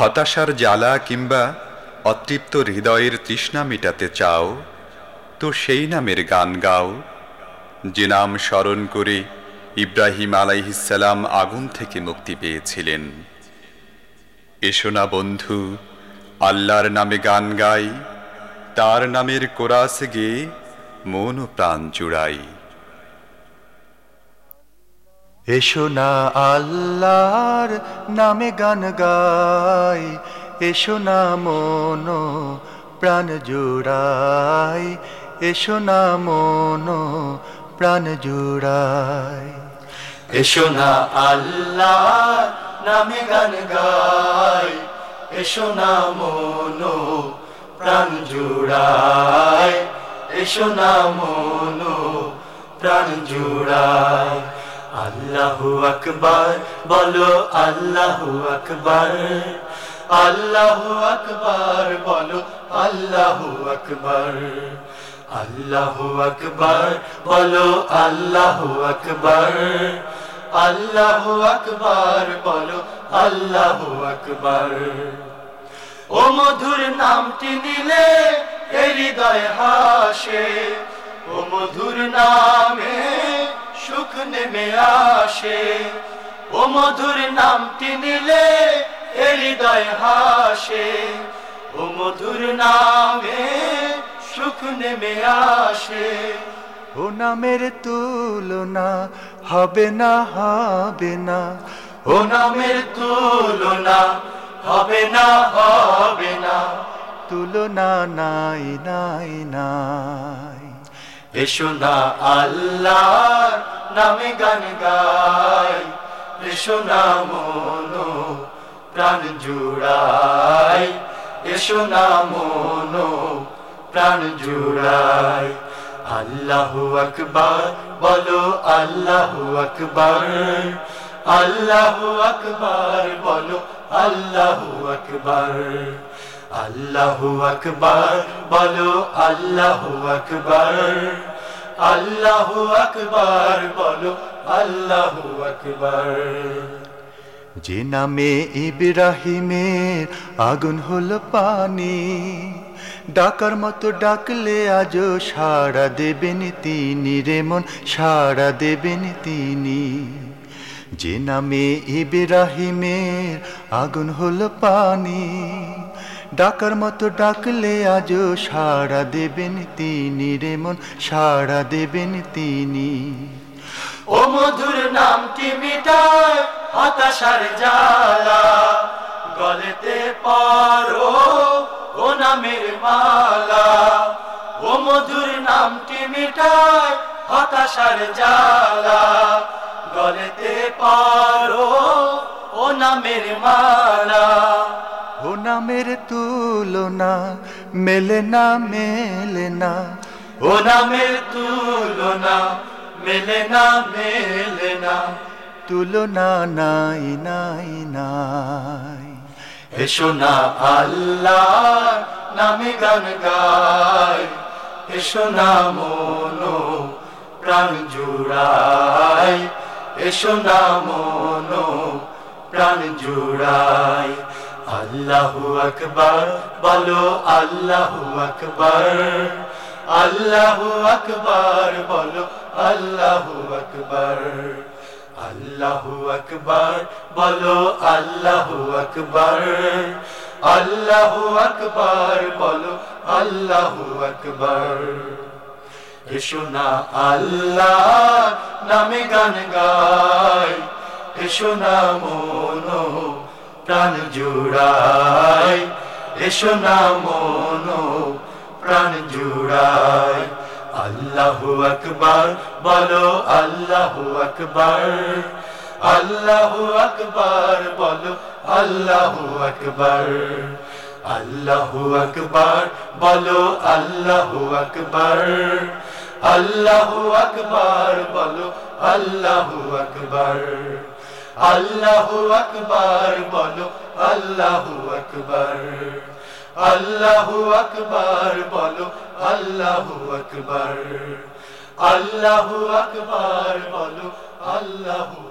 হতাশার জ্বালা কিংবা অতৃপ্ত হৃদয়ের তৃষ্ণা মেটাতে চাও, তো সেই নামের গান গাও, যে নাম স্মরণ করে ইব্রাহিম আলাইহিসাল্লাম আগুন থেকে মুক্তি পেয়েছিলেন। এসো না বন্ধু, আল্লাহর নামে গান গাই, তার নামের কোরাস গে মন প্রাণ জুড়াই। এসো না আল্লাহর নামে গান গাই, এসো না মন প্রাণ জুড়াই, এসো না মন প্রাণ জুড়াই। এসো না আল্লাহ নামে গান গাই, এসো না মনো প্রাণ জুড়াই, এসো না মনো প্রাণ জুড়াই। আল্লাহু আকবার, বলো আল্লাহু আকবার। আল্লাহু আকবার, বলো আল্লাহু আকবার। আল্লাহু আকবার, বলো আল্লাহু আকবার। আল্লাহু আকবার, বলো আল্লাহু আকবার। ও মধুর নামটি নিলে হৃদয় হাসে। ও মধুর নামে সুখ নেমে আসে ও মধুর নামটি নিলে এ হৃদয় হাসে। ও মধুর নামে সুখ নেমে আসে ও নামের তুলনা হবে না হবে না। ও নামের তুলনা হবে না হবে না। তুলনা নাই নাই নাই। এসো না আল্লাহ নামে গান গাই। এসো না মনো প্রাণ জুড়াই। এসো না মনো প্রাণ জুড়াই। আল্লাহু আকবার, বলো আল্লাহু আকবার। আল্লাহু আকবার, বলো আল্লাহু আকবার। আল্লাহু আকবার, বলো আল্লাহু আকবার। আল্লাহু আকবার, বলো আল্লাহু আকবার। যে নামে ইব্রাহিমের আগুন হল পানি, ডাকার মতো ডাকলে আজও সাড়া দেবেন তিনি রে মন, সাড়া দেবেন তিনি। যে নামে ইব্রাহিমের আগুন হল পানি ডাকার মতো ডাকলে আজও সাড়া দেবেন তিনি রে মন, সাড়া দেবেন তিনি। ও মধুর নামটি মিটায় হতাশার জ্বালা? গলেতে পারো ও নামের মালা। ও মধুর নামটি মিটায় হতাশার জ্বালা? গলেতে পারো ও নামের মালা। ও নামের তুলনা মেলে না মেলে না ও নামের তুলনা মেলে না মেলে না তুলনা নাই নাই নাই এসো না আল্লাহ নামে গান গাই এসো না মনো প্রাণ জুড়াই এসো না মনো প্রাণ জুড়াই আল্লাহু আকবার, বলো আল্লাহু আকবার। আল্লাহু আকবার, বলো আল্লাহু আকবার। আল্লাহু আকবার, বলো আল্লাহু আকবার। আল্লাহু আকবার, বলো আল্লাহু আকবার। এসো না আল্লাহ নামে গান গাই, এসো না মনো প্রাণ জুড়াই। এসো না মনো, প্রাণ জুড়াই। আল্লাহু আকবার, বলো আল্লাহু আকবার। আল্লাহু আকবার, বলো আল্লাহু আকবার। আল্লাহু আকবার, বলো আল্লাহু আকবার। আল্লাহু আকবার, বলো আল্লাহু আকবার। আল্লাহু আকবার বলো আল্লাহু আকবার। আল্লাহু আকবার বলো আল্লাহু আকবার। আল্লাহু আকবার বলো আল্লাহু